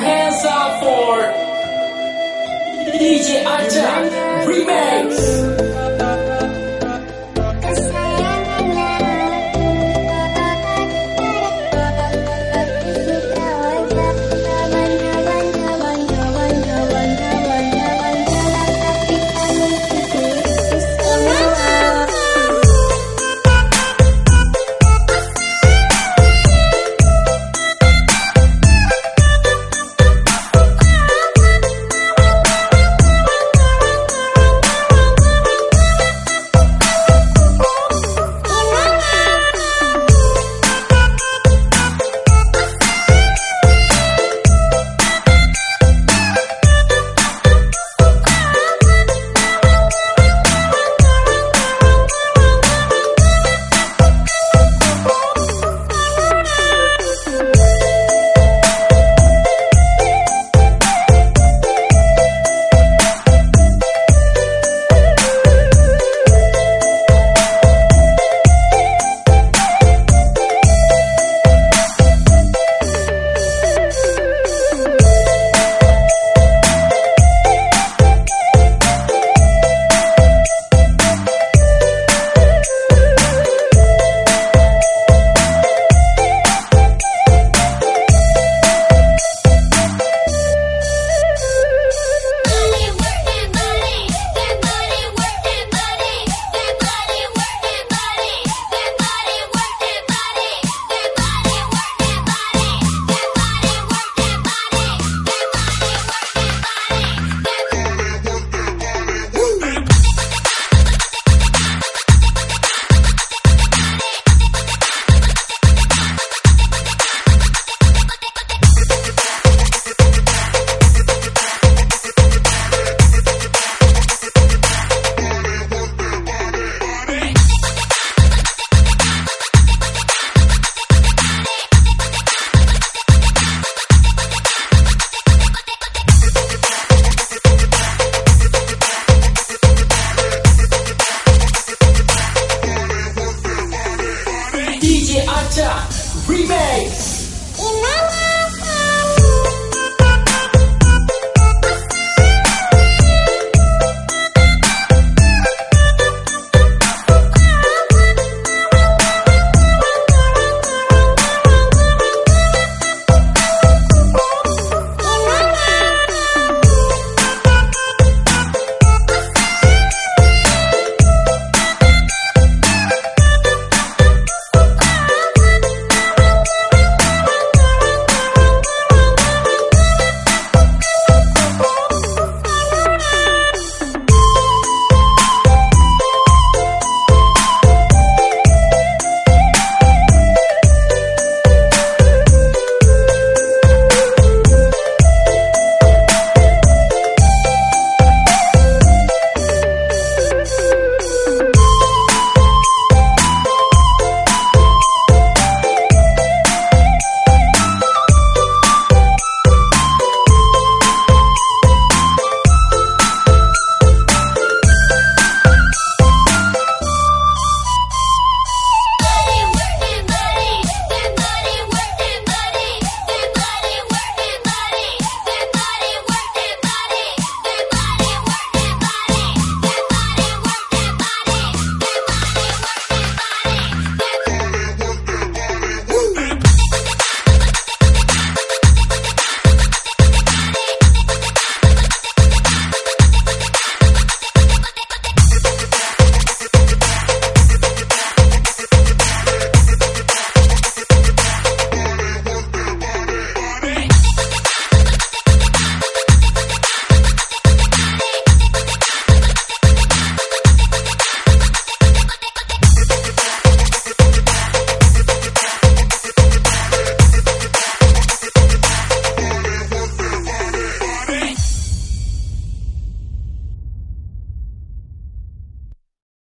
hands up for DJ Acha Remix. Cha Remix.